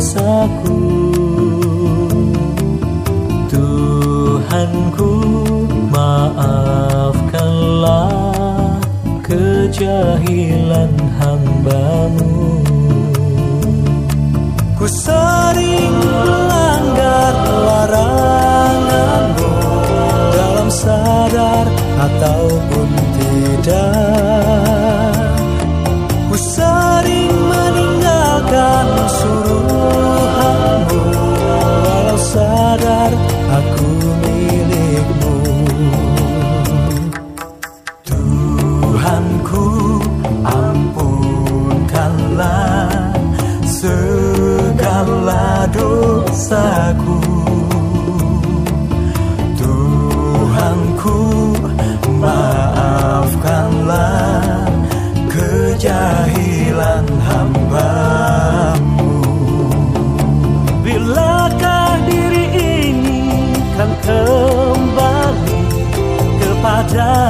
dosaku. Tuhanku maafkanlah kejahilan hambamu. Ku sering melanggar laranganmu Dalam sadar ataupun tidak. Ampunkanlah dosaku? Tuhanku Maafkanlah Kejahilan hambamu. Bilakah diri ini Kan kembali Kepada